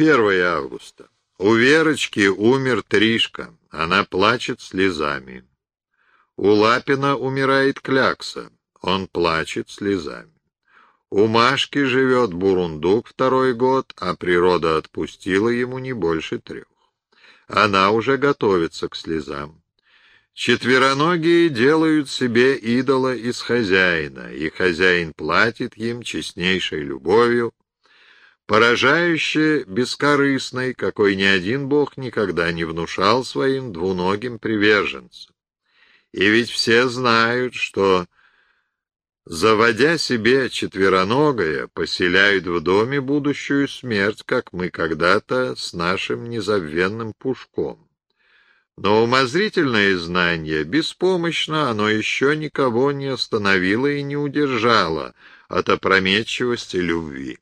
1 августа. У Верочки умер Тришка. Она плачет слезами. У Лапина умирает Клякса. Он плачет слезами. У Машки живет Бурундук второй год, а природа отпустила ему не больше трех. Она уже готовится к слезам. Четвероногие делают себе идола из хозяина, и хозяин платит им честнейшей любовью, поражающе бескорыстной, какой ни один бог никогда не внушал своим двуногим приверженцам. И ведь все знают, что, заводя себе четвероногое, поселяют в доме будущую смерть, как мы когда-то с нашим незабвенным Пушком. Но умозрительное знание беспомощно, оно еще никого не остановило и не удержало от опрометчивости любви.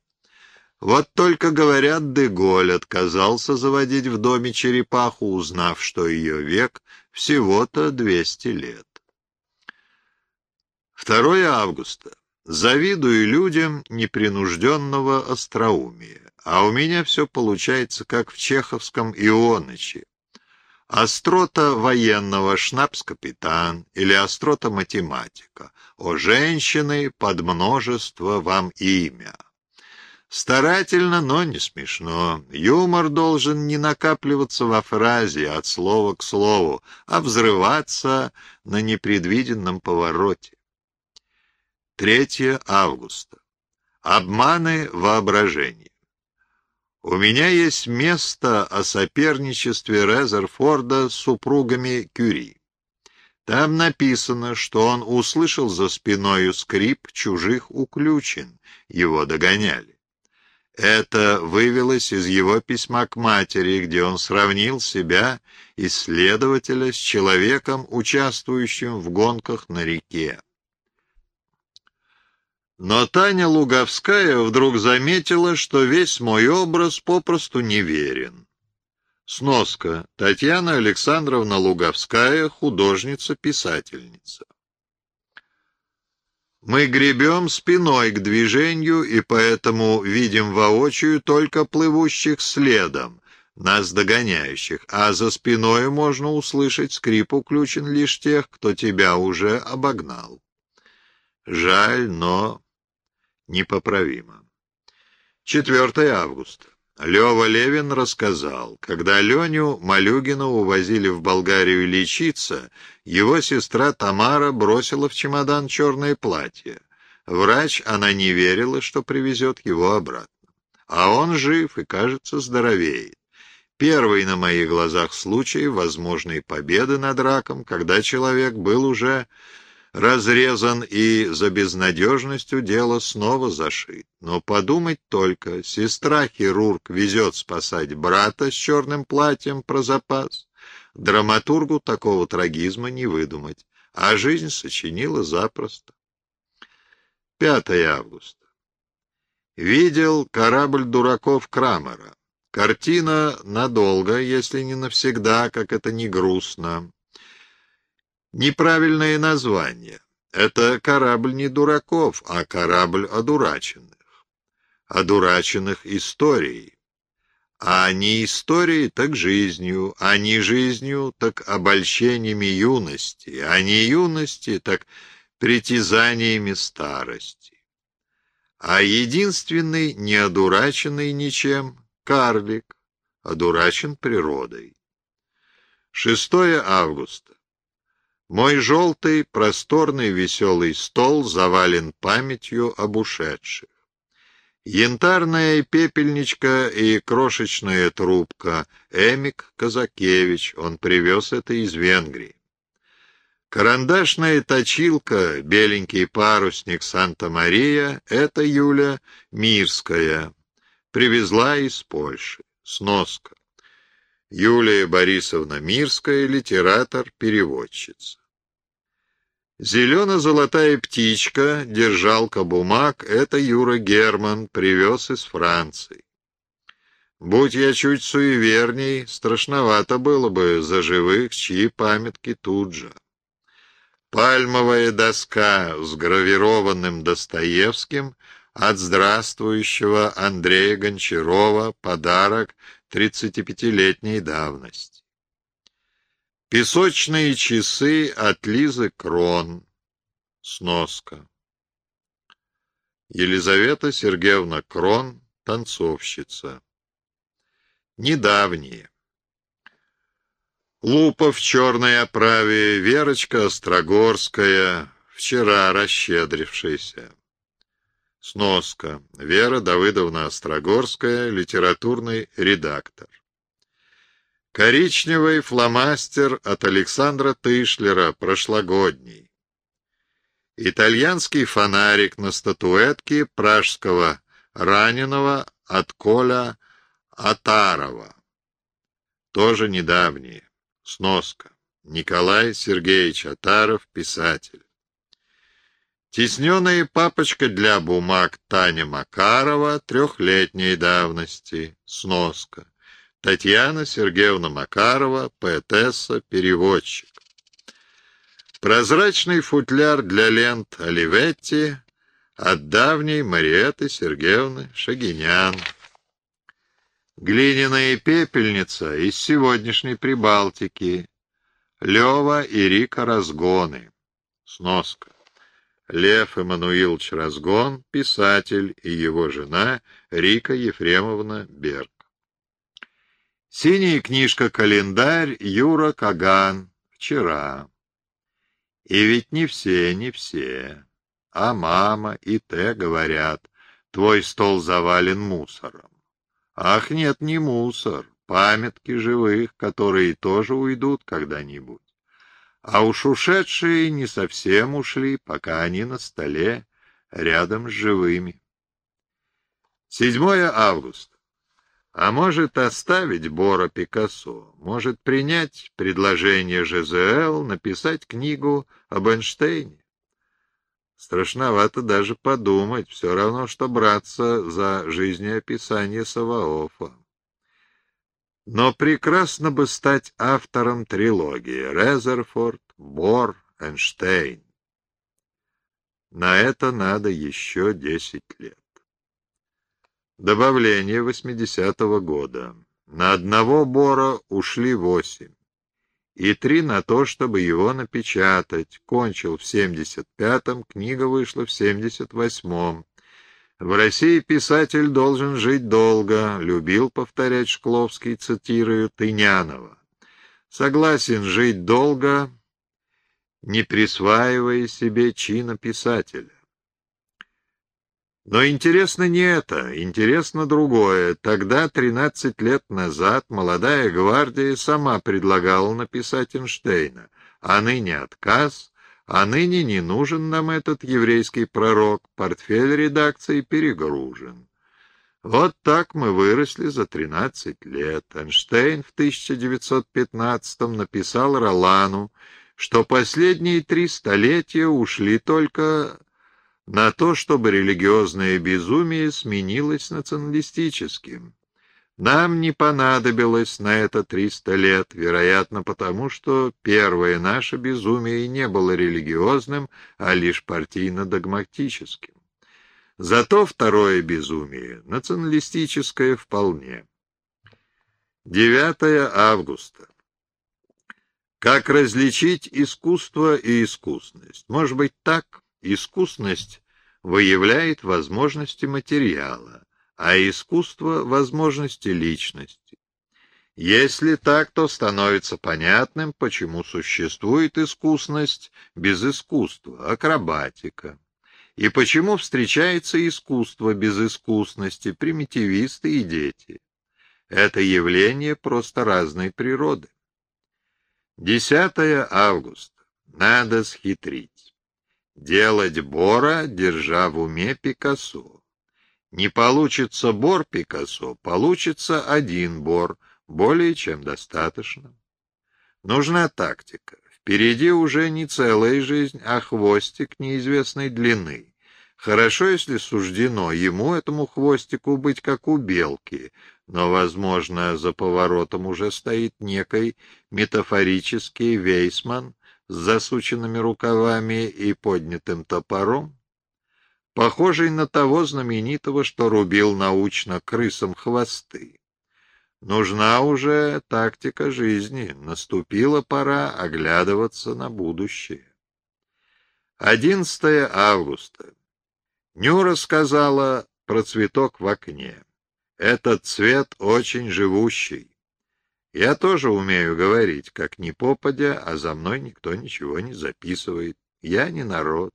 Вот только, говорят, Деголь отказался заводить в доме черепаху, узнав, что ее век всего-то 200 лет. 2 августа. Завидую людям непринужденного остроумия, а у меня все получается, как в чеховском «Ионыче», Острота военного шнапс-капитан или острота математика. О женщины под множество вам имя. Старательно, но не смешно. Юмор должен не накапливаться во фразе от слова к слову, а взрываться на непредвиденном повороте. 3 августа. Обманы воображения. У меня есть место о соперничестве Резерфорда с супругами Кюри. Там написано, что он услышал за спиною скрип чужих уключен, его догоняли. Это вывелось из его письма к матери, где он сравнил себя, исследователя, с человеком, участвующим в гонках на реке. Но Таня Луговская вдруг заметила, что весь мой образ попросту неверен. Сноска. Татьяна Александровна Луговская, художница-писательница. Мы гребем спиной к движению и поэтому видим воочию только плывущих следом, нас догоняющих, а за спиной можно услышать скрип уключен лишь тех, кто тебя уже обогнал. Жаль, но непоправимо. 4 августа. Лева Левин рассказал, когда Леню Малюгина увозили в Болгарию лечиться, его сестра Тамара бросила в чемодан черное платье. Врач, она не верила, что привезет его обратно. А он жив и, кажется, здоровеет. Первый на моих глазах случай возможной победы над раком, когда человек был уже разрезан и за безнадежностью дело снова зашит. Но подумать только, сестра-хирург везет спасать брата с черным платьем про запас. Драматургу такого трагизма не выдумать, а жизнь сочинила запросто. 5 августа. Видел корабль дураков Крамера. Картина надолго, если не навсегда, как это не грустно. Неправильное название. Это корабль не дураков, а корабль одураченных. Одураченных историей. А не историей, так жизнью, а не жизнью, так обольщениями юности, а не юности, так притязаниями старости. А единственный, не одураченный ничем, карлик, одурачен природой. 6 августа. Мой желтый, просторный, веселый стол завален памятью об ушедших. Янтарная пепельничка и крошечная трубка. Эмик Казакевич, он привез это из Венгрии. Карандашная точилка, беленький парусник Санта-Мария — это Юля Мирская. Привезла из Польши. Сноска. Юлия Борисовна Мирская, литератор-переводчица. Зелено-золотая птичка, держалка бумаг, это Юра Герман привез из Франции. Будь я чуть суеверней, страшновато было бы за живых, чьи памятки тут же. Пальмовая доска с гравированным Достоевским От здравствующего Андрея Гончарова подарок 35-летней давности. Песочные часы от Лизы Крон. Сноска. Елизавета Сергеевна Крон, танцовщица. Недавние. Лупа в черной оправе, Верочка Острогорская, вчера расщедрившаяся. Сноска. Вера Давыдовна Острогорская, литературный редактор. Коричневый фломастер от Александра Тышлера, прошлогодний. Итальянский фонарик на статуэтке пражского раненого от Коля Атарова. Тоже недавние. Сноска. Николай Сергеевич Атаров, писатель. Тесненная папочка для бумаг Таня Макарова трехлетней давности. Сноска. Татьяна Сергеевна Макарова, поэтесса, переводчик. Прозрачный футляр для лент Оливетти от давней Мариэты Сергеевны Шагинян. Глиняная пепельница из сегодняшней Прибалтики. Лева и Рика Разгоны. Сноска. Лев Эммануилович Разгон, писатель, и его жена Рика Ефремовна Берг. Синяя книжка-календарь Юра Каган. Вчера. И ведь не все, не все. А мама и те говорят, твой стол завален мусором. Ах, нет, не мусор, памятки живых, которые тоже уйдут когда-нибудь. А уж ушедшие не совсем ушли, пока они на столе, рядом с живыми. 7 августа. А может оставить Бора Пикассо, может принять предложение ЖЗЛ, написать книгу об Эйнштейне. Страшновато даже подумать, все равно, что браться за жизнеописание Саваофа. Но прекрасно бы стать автором трилогии Резерфорд, Бор, Эйнштейн. На это надо еще десять лет. Добавление 80-го года. На одного Бора ушли восемь и три на то, чтобы его напечатать. Кончил в 75-м, книга вышла в 78-м. В России писатель должен жить долго, любил повторять Шкловский, цитирую Тынянова. Согласен жить долго, не присваивая себе чина писателя. Но интересно не это, интересно другое. Тогда, 13 лет назад, молодая гвардия сама предлагала написать Эйнштейна, а ныне отказ, а ныне не нужен нам этот еврейский пророк, портфель редакции перегружен. Вот так мы выросли за 13 лет. Эйнштейн в 1915 написал Ролану, что последние три столетия ушли только на то, чтобы религиозное безумие сменилось националистическим. Нам не понадобилось на это триста лет, вероятно, потому что первое наше безумие не было религиозным, а лишь партийно-догматическим. Зато второе безумие — националистическое вполне. 9 августа. Как различить искусство и искусность? Может быть, так? Искусность выявляет возможности материала, а искусство — возможности личности. Если так, то становится понятным, почему существует искусность без искусства, акробатика, и почему встречается искусство без искусности, примитивисты и дети. Это явление просто разной природы. 10 августа. Надо схитрить. Делать Бора, держа в уме Пикассо. Не получится Бор Пикассо, получится один Бор, более чем достаточно. Нужна тактика. Впереди уже не целая жизнь, а хвостик неизвестной длины. Хорошо, если суждено ему, этому хвостику, быть как у белки, но, возможно, за поворотом уже стоит некий метафорический вейсман, с засученными рукавами и поднятым топором? Похожий на того знаменитого, что рубил научно крысам хвосты. Нужна уже тактика жизни, наступила пора оглядываться на будущее. 11 августа. Нюра сказала про цветок в окне. Этот цвет очень живущий. Я тоже умею говорить, как ни попадя, а за мной никто ничего не записывает. Я не народ.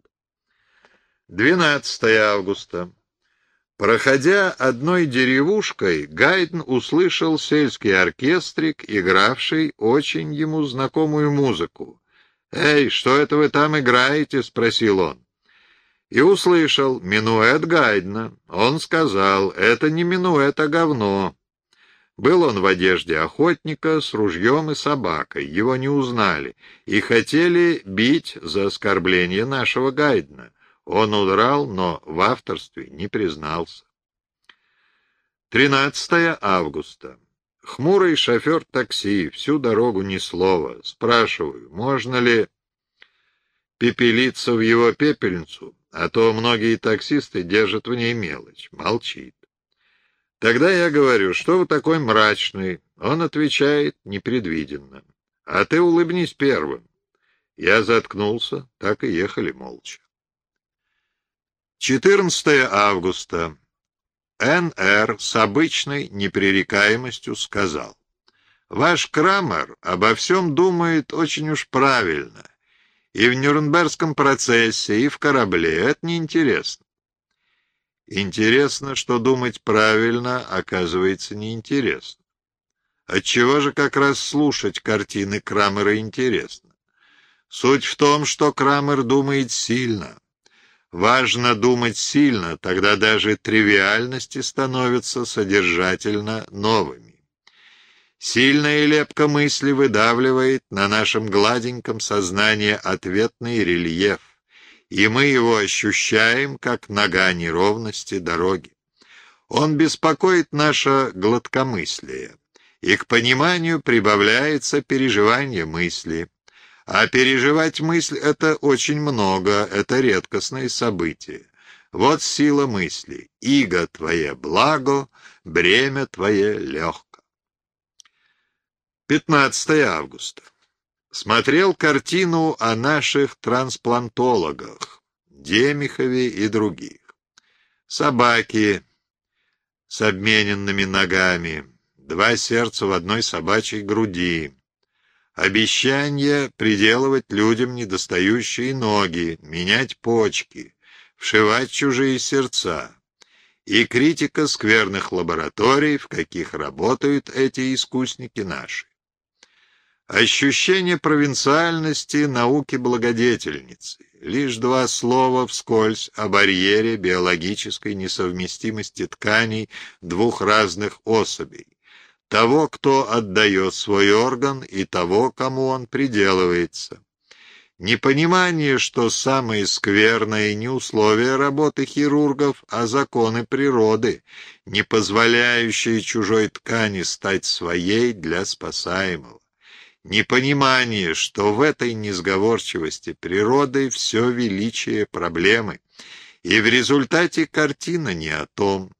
12 августа. Проходя одной деревушкой, Гайден услышал сельский оркестрик, игравший очень ему знакомую музыку. «Эй, что это вы там играете?» — спросил он. И услышал «Минуэт Гайдена». Он сказал «Это не минуэт, а говно». Был он в одежде охотника с ружьем и собакой, его не узнали, и хотели бить за оскорбление нашего Гайдена. Он удрал, но в авторстве не признался. 13 августа. Хмурый шофер такси, всю дорогу ни слова. Спрашиваю, можно ли пепелиться в его пепельницу, а то многие таксисты держат в ней мелочь. Молчит. Тогда я говорю, что вы такой мрачный? Он отвечает непредвиденно. А ты улыбнись первым. Я заткнулся, так и ехали молча. 14 августа. Н.Р. с обычной непререкаемостью сказал. Ваш Крамер обо всем думает очень уж правильно. И в Нюрнбергском процессе, и в корабле. Это неинтересно. Интересно, что думать правильно оказывается неинтересно. Отчего же как раз слушать картины Крамера интересно? Суть в том, что Крамер думает сильно, Важно думать сильно, тогда даже тривиальности становятся содержательно новыми. Сильная лепка мысли выдавливает на нашем гладеньком сознании ответный рельеф, и мы его ощущаем, как нога неровности дороги. Он беспокоит наше гладкомыслие, и к пониманию прибавляется переживание мысли, а переживать мысль — это очень много, это редкостное событие. Вот сила мысли. Иго твое благо, бремя твое легко. 15 августа. Смотрел картину о наших трансплантологах, Демихове и других. Собаки с обмененными ногами, два сердца в одной собачьей груди, Обещание приделывать людям недостающие ноги, менять почки, вшивать чужие сердца. И критика скверных лабораторий, в каких работают эти искусники наши. Ощущение провинциальности науки благодетельницы. Лишь два слова вскользь о барьере биологической несовместимости тканей двух разных особей того, кто отдает свой орган, и того, кому он приделывается. Непонимание, что самое скверное не условия работы хирургов, а законы природы, не позволяющие чужой ткани стать своей для спасаемого. Непонимание, что в этой несговорчивости природы все величие проблемы, и в результате картина не о том,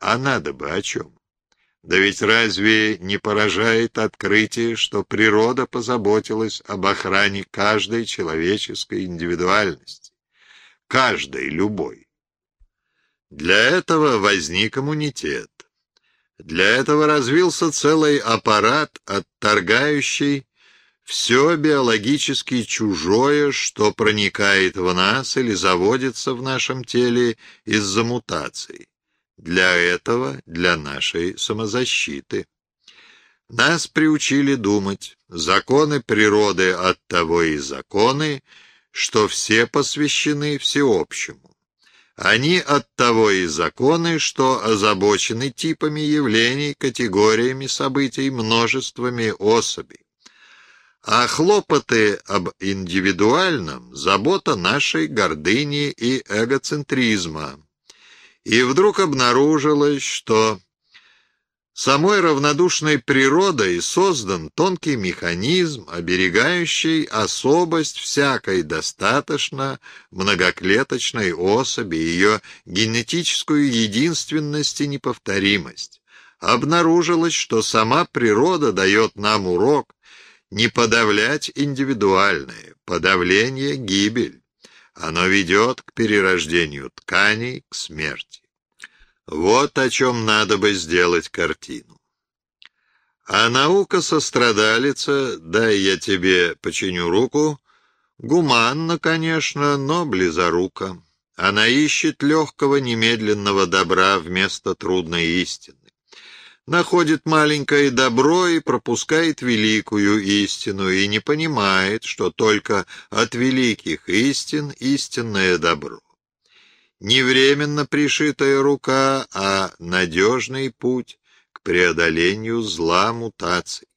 а надо бы о чем. Да ведь разве не поражает открытие, что природа позаботилась об охране каждой человеческой индивидуальности, каждой, любой? Для этого возник иммунитет. Для этого развился целый аппарат, отторгающий все биологически чужое, что проникает в нас или заводится в нашем теле из-за мутаций. Для этого, для нашей самозащиты. Нас приучили думать, законы природы от того и законы, что все посвящены всеобщему. Они от того и законы, что озабочены типами явлений, категориями событий, множествами особей. А хлопоты об индивидуальном – забота нашей гордыни и эгоцентризма, и вдруг обнаружилось, что Самой равнодушной природой создан тонкий механизм, оберегающий особость всякой достаточно многоклеточной особи, ее генетическую единственность и неповторимость. Обнаружилось, что сама природа дает нам урок не подавлять индивидуальное, подавление — гибель. Оно ведет к перерождению тканей, к смерти. Вот о чем надо бы сделать картину. А наука-сострадалица, дай я тебе починю руку, гуманна, конечно, но близорука. Она ищет легкого немедленного добра вместо трудной истины. Находит маленькое добро и пропускает великую истину, и не понимает, что только от великих истин истинное добро не временно пришитая рука, а надежный путь к преодолению зла мутаций.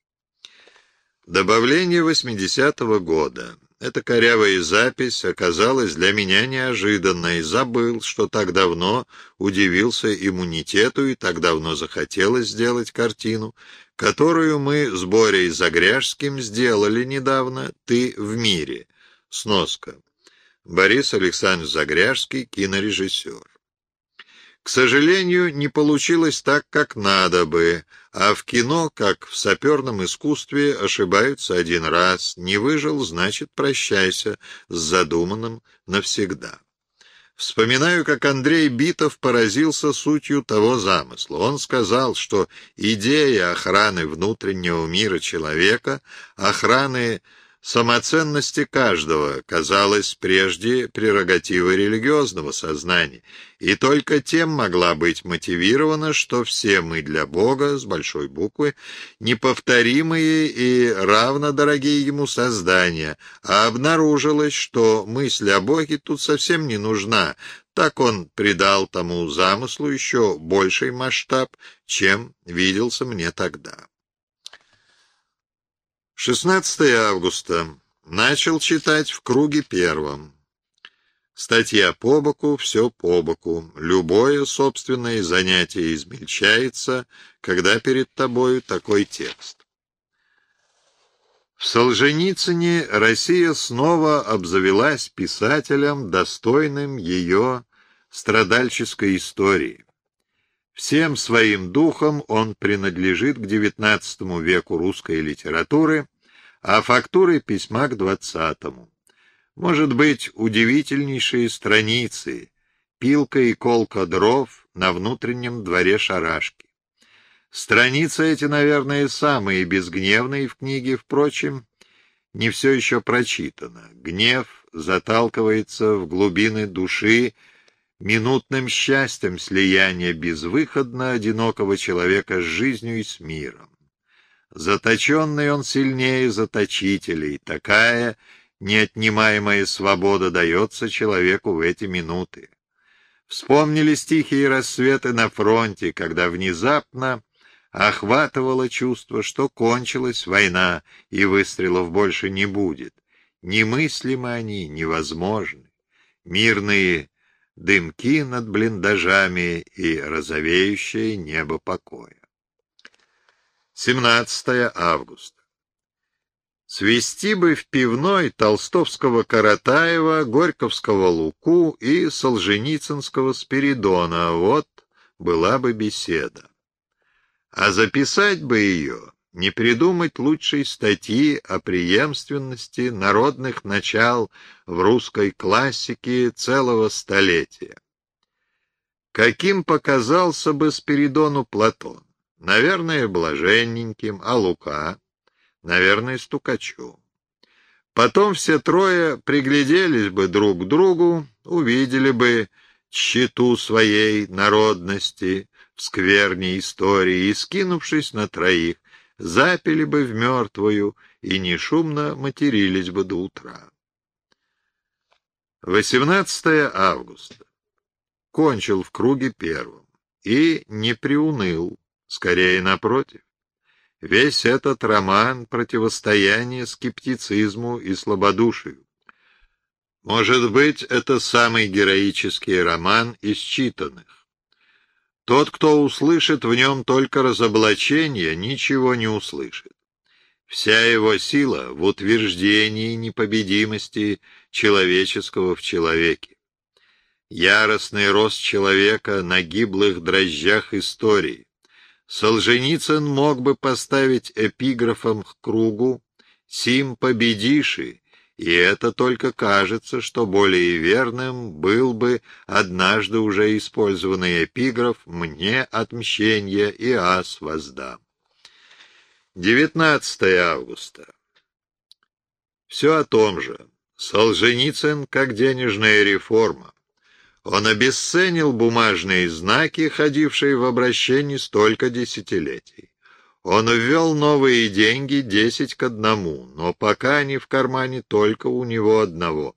Добавление 80-го года. Эта корявая запись оказалась для меня неожиданной. Забыл, что так давно удивился иммунитету и так давно захотелось сделать картину, которую мы с Борей Загряжским сделали недавно «Ты в мире». Сноска. Борис Александрович Загряжский, кинорежиссер. К сожалению, не получилось так, как надо бы, а в кино, как в саперном искусстве, ошибаются один раз. Не выжил, значит, прощайся с задуманным навсегда. Вспоминаю, как Андрей Битов поразился сутью того замысла. Он сказал, что идея охраны внутреннего мира человека, охраны самоценности каждого казалась прежде прерогативой религиозного сознания, и только тем могла быть мотивирована, что все мы для Бога, с большой буквы, неповторимые и равно дорогие Ему создания, а обнаружилось, что мысль о Боге тут совсем не нужна, так он придал тому замыслу еще больший масштаб, чем виделся мне тогда. 16 августа. Начал читать в круге первом. Статья по боку, все по боку. Любое собственное занятие измельчается, когда перед тобою такой текст. В Солженицыне Россия снова обзавелась писателем, достойным ее страдальческой истории. Всем своим духом он принадлежит к XIX веку русской литературы, а фактурой письма к XX. Может быть, удивительнейшие страницы, пилка и колка дров на внутреннем дворе шарашки. Страницы эти, наверное, самые безгневные в книге, впрочем, не все еще прочитано. Гнев заталкивается в глубины души, минутным счастьем слияния безвыходно одинокого человека с жизнью и с миром. Заточенный он сильнее заточителей, такая неотнимаемая свобода дается человеку в эти минуты. Вспомнились тихие рассветы на фронте, когда внезапно охватывало чувство, что кончилась война и выстрелов больше не будет. Немыслимы они, невозможны. Мирные дымки над блиндажами и розовеющее небо покоя. 17 августа. Свести бы в пивной толстовского Каратаева, Горьковского Луку и Солженицынского Спиридона, вот была бы беседа. А записать бы ее не придумать лучшей статьи о преемственности народных начал в русской классике целого столетия. Каким показался бы Спиридону Платон? Наверное, блаженненьким, а Лука? Наверное, стукачом. Потом все трое пригляделись бы друг к другу, увидели бы тщету своей народности в скверне истории и, скинувшись на троих, запили бы в мертвую и не шумно матерились бы до утра. 18 августа. Кончил в круге первом и не приуныл, скорее напротив. Весь этот роман — противостояние скептицизму и слабодушию. Может быть, это самый героический роман из читанных. Тот, кто услышит в нем только разоблачение, ничего не услышит. Вся его сила в утверждении непобедимости человеческого в человеке. Яростный рост человека на гиблых дрожжах истории. Солженицын мог бы поставить эпиграфом к кругу «Сим победиши», и это только кажется, что более верным был бы однажды уже использованный эпиграф «Мне отмщение и ас воздам». 19 августа. Все о том же. Солженицын как денежная реформа. Он обесценил бумажные знаки, ходившие в обращении столько десятилетий. Он ввел новые деньги десять к одному, но пока они в кармане только у него одного.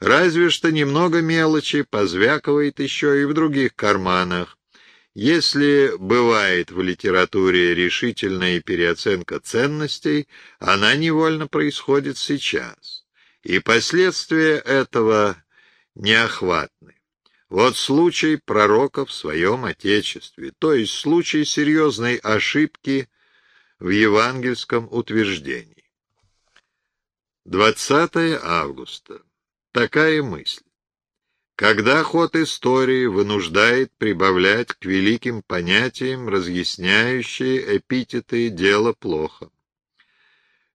Разве что немного мелочи позвякивает еще и в других карманах. Если бывает в литературе решительная переоценка ценностей, она невольно происходит сейчас, и последствия этого неохватны. Вот случай пророка в своем Отечестве, то есть случай серьезной ошибки в евангельском утверждении. 20 августа. Такая мысль. Когда ход истории вынуждает прибавлять к великим понятиям разъясняющие эпитеты «дело плохо».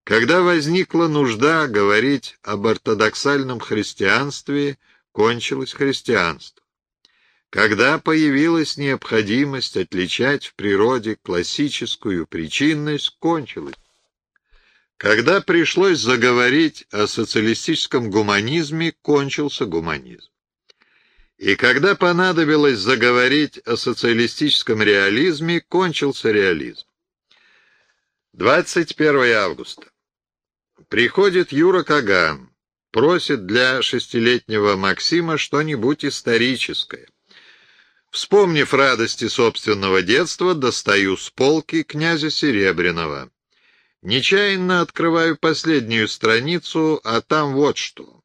Когда возникла нужда говорить об ортодоксальном христианстве, кончилось христианство. Когда появилась необходимость отличать в природе классическую причинность, кончилось. Когда пришлось заговорить о социалистическом гуманизме, кончился гуманизм. И когда понадобилось заговорить о социалистическом реализме, кончился реализм. 21 августа. Приходит Юра Каган, просит для шестилетнего Максима что-нибудь историческое. Вспомнив радости собственного детства, достаю с полки князя Серебряного. Нечаянно открываю последнюю страницу, а там вот что.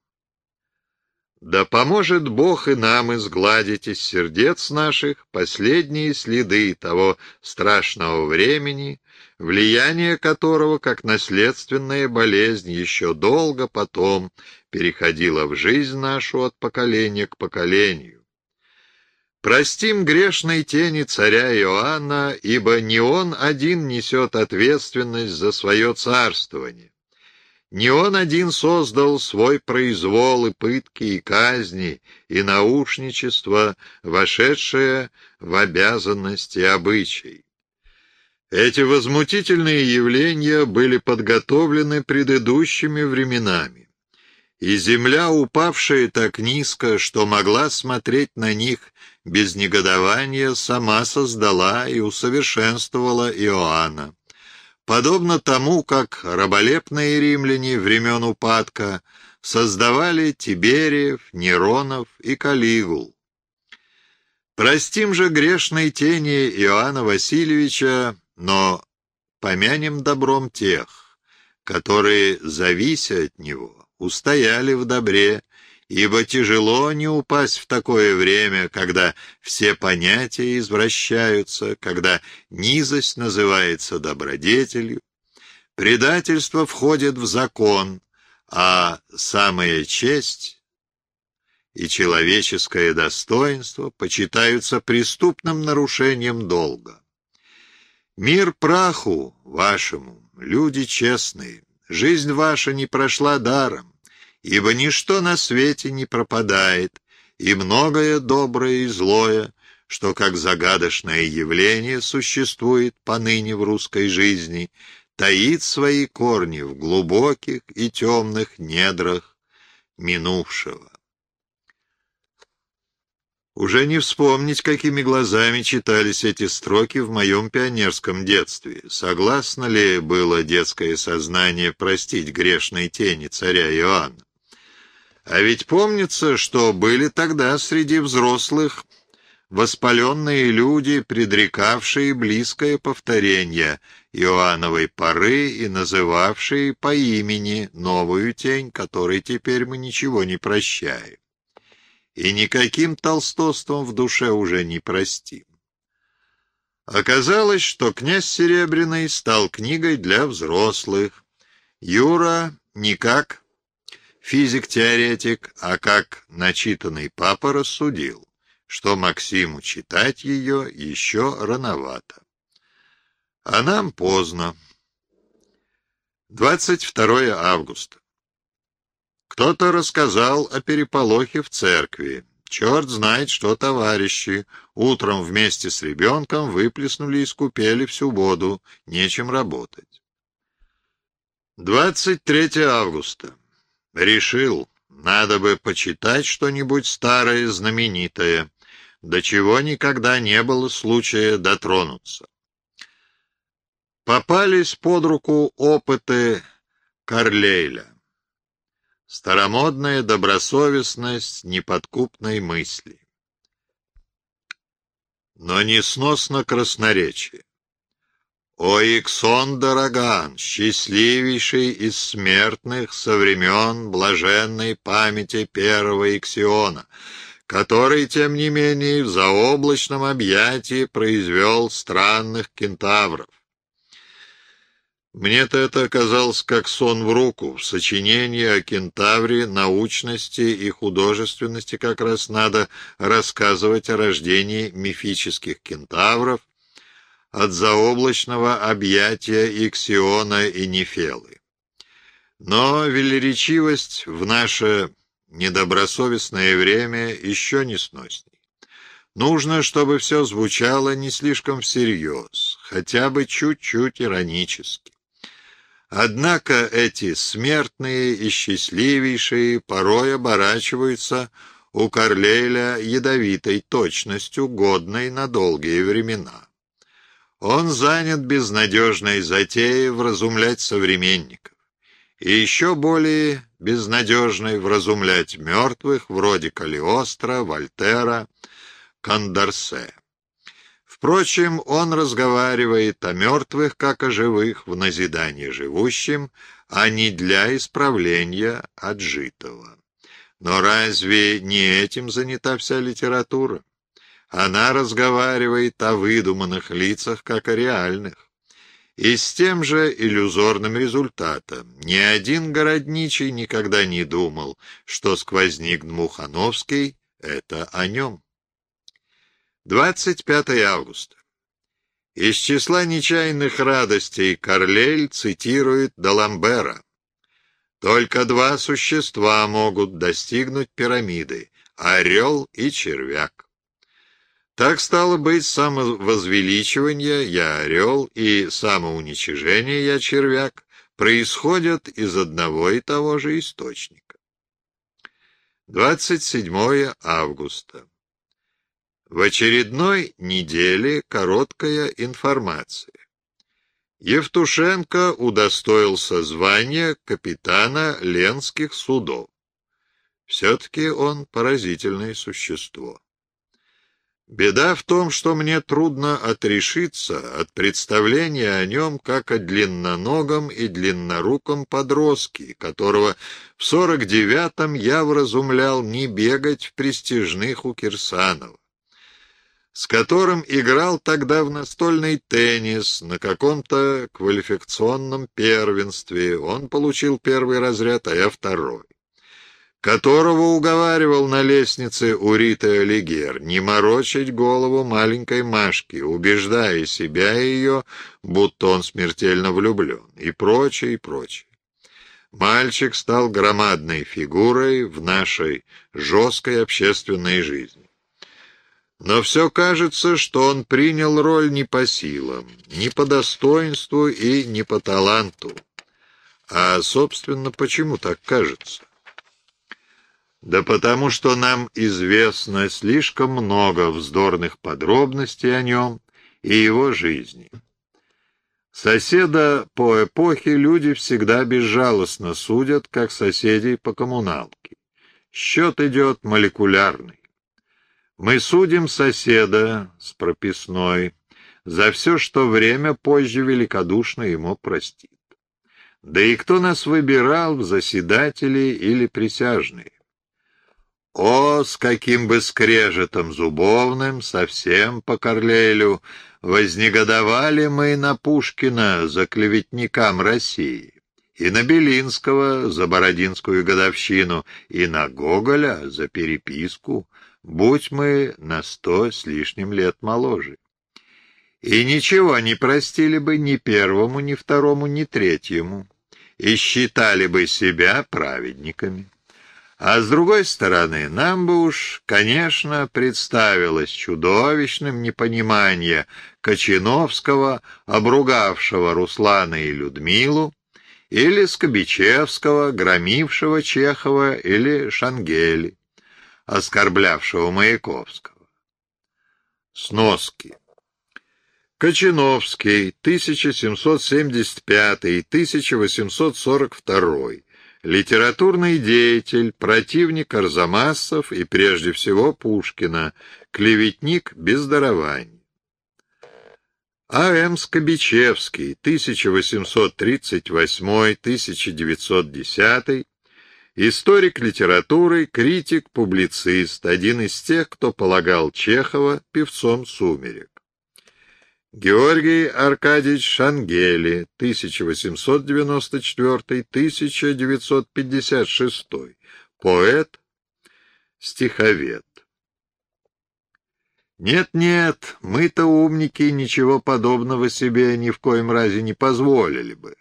Да поможет Бог и нам изгладить из сердец наших последние следы того страшного времени, влияние которого, как наследственная болезнь, еще долго потом переходило в жизнь нашу от поколения к поколению. Простим грешной тени царя Иоанна, ибо не он один несет ответственность за свое царствование. Не он один создал свой произвол и пытки, и казни, и наушничество, вошедшее в обязанности обычай. Эти возмутительные явления были подготовлены предыдущими временами, и земля, упавшая так низко, что могла смотреть на них без негодования, сама создала и усовершенствовала Иоанна подобно тому, как раболепные римляне времен упадка создавали Тибериев, Неронов и Калигул. Простим же грешной тени Иоанна Васильевича, но помянем добром тех, которые, завися от него, устояли в добре ибо тяжело не упасть в такое время, когда все понятия извращаются, когда низость называется добродетелью, предательство входит в закон, а самая честь и человеческое достоинство почитаются преступным нарушением долга. Мир праху вашему, люди честные, жизнь ваша не прошла даром, ибо ничто на свете не пропадает, и многое доброе и злое, что как загадочное явление существует поныне в русской жизни, таит свои корни в глубоких и темных недрах минувшего. Уже не вспомнить, какими глазами читались эти строки в моем пионерском детстве. Согласно ли было детское сознание простить грешной тени царя Иоанна? А ведь помнится, что были тогда среди взрослых воспаленные люди, предрекавшие близкое повторение Иоанновой поры и называвшие по имени новую тень, которой теперь мы ничего не прощаем. И никаким толстовством в душе уже не простим. Оказалось, что «Князь Серебряный» стал книгой для взрослых. Юра не как физик-теоретик, а как начитанный папа рассудил, что Максиму читать ее еще рановато. А нам поздно. 22 августа. Кто-то рассказал о переполохе в церкви. Черт знает, что товарищи. Утром вместе с ребенком выплеснули и скупели всю воду. Нечем работать. 23 августа. Решил, надо бы почитать что-нибудь старое знаменитое, до чего никогда не было случая дотронуться. Попались под руку опыты Карлейля. Старомодная добросовестность неподкупной мысли. Но несносно красноречие. О, Иксон Дороган, счастливейший из смертных со времен блаженной памяти первого Иксиона, который, тем не менее, в заоблачном объятии произвел странных кентавров. Мне-то это оказалось как сон в руку. В сочинении о кентавре, научности и художественности как раз надо рассказывать о рождении мифических кентавров, от заоблачного объятия Иксиона и Нефелы. Но велеречивость в наше недобросовестное время еще не сносней. Нужно, чтобы все звучало не слишком всерьез, хотя бы чуть-чуть иронически. Однако эти смертные и счастливейшие порой оборачиваются у Карлейля ядовитой точностью, годной на долгие времена. Он занят безнадежной затеей вразумлять современников, и еще более безнадежной вразумлять мертвых вроде Калиостро, Вольтера, Кондорсе. Впрочем, он разговаривает о мертвых, как о живых, в назидание живущим, а не для исправления отжитого. Но разве не этим занята вся литература? Она разговаривает о выдуманных лицах, как о реальных. И с тем же иллюзорным результатом. Ни один городничий никогда не думал, что сквозник Дмухановский — это о нем. 25 августа. Из числа нечаянных радостей Карлель цитирует Даламбера. «Только два существа могут достигнуть пирамиды — орел и червяк». Так стало быть, самовозвеличивание «я орел» и самоуничижение «я червяк» происходят из одного и того же источника. 27 августа. В очередной неделе короткая информация. Евтушенко удостоился звания капитана Ленских судов. Все-таки он поразительное существо. Беда в том, что мне трудно отрешиться от представления о нем как о длинноногом и длинноруком подростке, которого в сорок девятом я вразумлял не бегать в престижных у Кирсанова, с которым играл тогда в настольный теннис на каком-то квалификационном первенстве. Он получил первый разряд, а я второй которого уговаривал на лестнице у Риты Алигер не морочить голову маленькой Машки, убеждая себя и ее, будто он смертельно влюблен, и прочее, и прочее. Мальчик стал громадной фигурой в нашей жесткой общественной жизни. Но все кажется, что он принял роль не по силам, не по достоинству и не по таланту. А, собственно, почему так кажется? Да потому что нам известно слишком много вздорных подробностей о нем и его жизни. Соседа по эпохе люди всегда безжалостно судят, как соседей по коммуналке. Счет идет молекулярный. Мы судим соседа с прописной за все, что время позже великодушно ему простит. Да и кто нас выбирал в заседатели или присяжные? О, с каким бы скрежетом зубовным, совсем по Корлейлю, вознегодовали мы на Пушкина за клеветникам России, и на Белинского за Бородинскую годовщину, и на Гоголя за переписку, будь мы на сто с лишним лет моложе. И ничего не простили бы ни первому, ни второму, ни третьему, и считали бы себя праведниками. А с другой стороны, нам бы уж, конечно, представилось чудовищным непонимание Кочиновского, обругавшего Руслана и Людмилу, или Скобичевского, громившего Чехова или Шангели, оскорблявшего Маяковского. Сноски. Кочиновский, 1775-1842 литературный деятель, противник Арзамасов и прежде всего Пушкина, клеветник без дарований. А.М. Скобичевский, 1838-1910, историк литературы, критик, публицист, один из тех, кто полагал Чехова певцом «Сумерек». Георгий Аркадьевич Шангели, 1894-1956, поэт, стиховед. Нет-нет, мы-то умники ничего подобного себе ни в коем разе не позволили бы.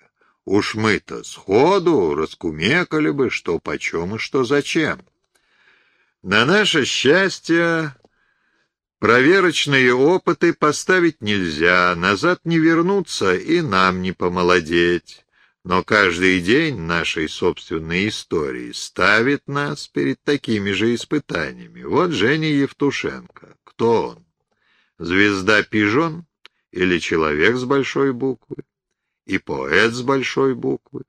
Уж мы-то сходу раскумекали бы, что почем и что зачем. На наше счастье Проверочные опыты поставить нельзя, назад не вернуться и нам не помолодеть. Но каждый день нашей собственной истории ставит нас перед такими же испытаниями. Вот Женя Евтушенко. Кто он? Звезда-пижон или человек с большой буквы? И поэт с большой буквы?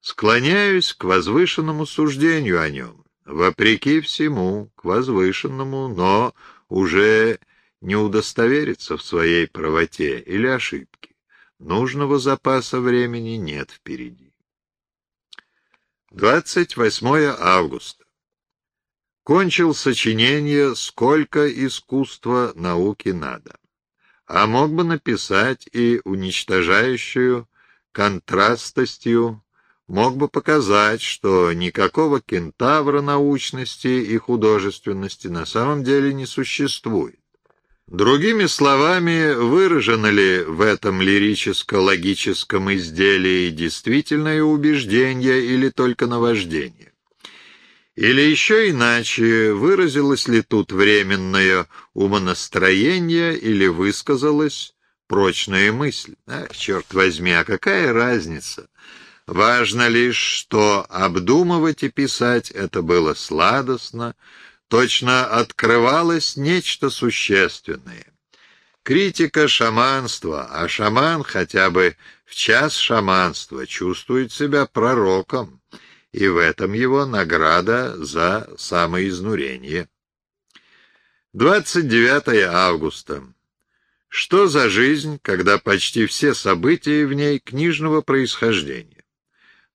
Склоняюсь к возвышенному суждению о нем, вопреки всему, к возвышенному, но уже не удостовериться в своей правоте или ошибке. Нужного запаса времени нет впереди. 28 августа. Кончил сочинение «Сколько искусства науки надо», а мог бы написать и уничтожающую контрастостью мог бы показать, что никакого кентавра научности и художественности на самом деле не существует. Другими словами, выражено ли в этом лирическо-логическом изделии действительное убеждение или только наваждение? Или еще иначе, выразилось ли тут временное умонастроение или высказалась прочная мысль? Ах, черт возьми, а какая разница? Важно лишь, что обдумывать и писать это было сладостно, точно открывалось нечто существенное. Критика шаманства, а шаман хотя бы в час шаманства чувствует себя пророком, и в этом его награда за самоизнурение. 29 августа. Что за жизнь, когда почти все события в ней книжного происхождения?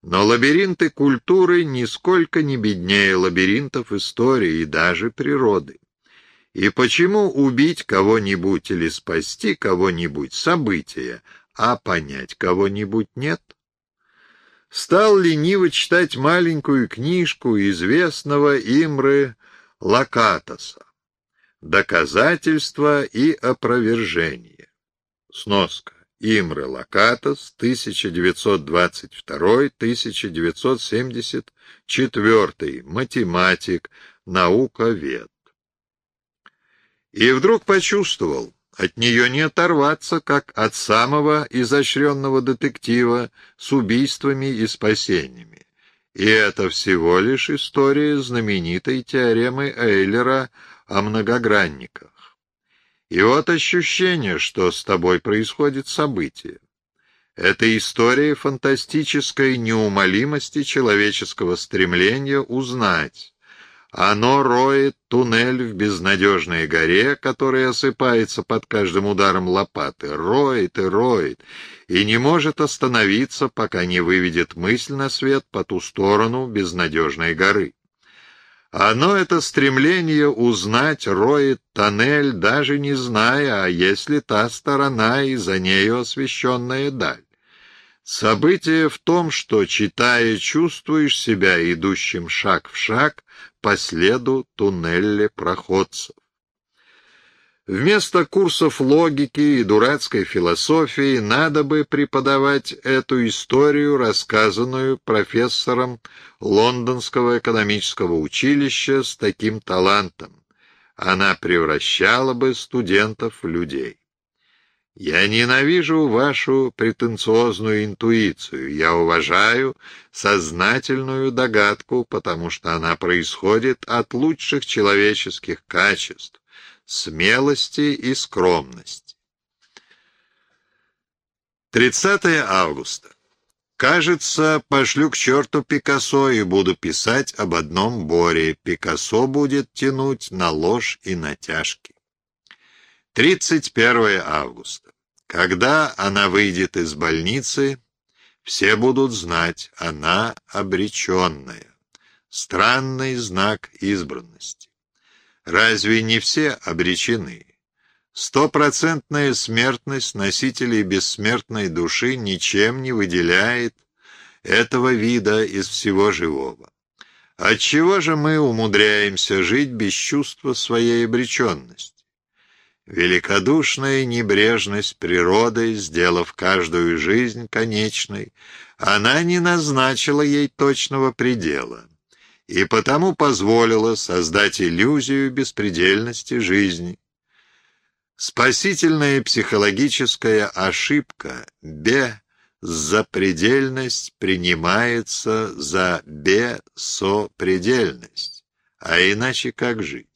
Но лабиринты культуры нисколько не беднее лабиринтов истории и даже природы. И почему убить кого-нибудь или спасти кого-нибудь события, а понять кого-нибудь нет? Стал лениво читать маленькую книжку известного Имры Лакатоса «Доказательства и опровержение». Сноска. Имре Лакатос, 1922-1974, математик, науковед. И вдруг почувствовал, от нее не оторваться, как от самого изощренного детектива с убийствами и спасениями. И это всего лишь история знаменитой теоремы Эйлера о многогранниках. И вот ощущение, что с тобой происходит событие. Это история фантастической неумолимости человеческого стремления узнать. Оно роет туннель в безнадежной горе, который осыпается под каждым ударом лопаты, роет и роет, и не может остановиться, пока не выведет мысль на свет по ту сторону безнадежной горы. Оно, это стремление узнать, роет тоннель, даже не зная, а если та сторона и за нею освещенная даль. Событие в том, что, читая, чувствуешь себя идущим шаг в шаг по следу туннеля проходцев. Вместо курсов логики и дурацкой философии надо бы преподавать эту историю, рассказанную профессором Лондонского экономического училища с таким талантом. Она превращала бы студентов в людей. Я ненавижу вашу претенциозную интуицию, я уважаю сознательную догадку, потому что она происходит от лучших человеческих качеств, смелости и скромности. 30 августа. Кажется, пошлю к черту Пикассо и буду писать об одном Боре. Пикассо будет тянуть на ложь и натяжки. 31 августа. Когда она выйдет из больницы, все будут знать, она обреченная. Странный знак избранности. Разве не все обречены? Стопроцентная смертность носителей бессмертной души ничем не выделяет этого вида из всего живого. Отчего же мы умудряемся жить без чувства своей обреченности? Великодушная небрежность природы, сделав каждую жизнь конечной, она не назначила ей точного предела и потому позволила создать иллюзию беспредельности жизни. Спасительная психологическая ошибка «бе» запредельность принимается за бесопредельность. А иначе как жить?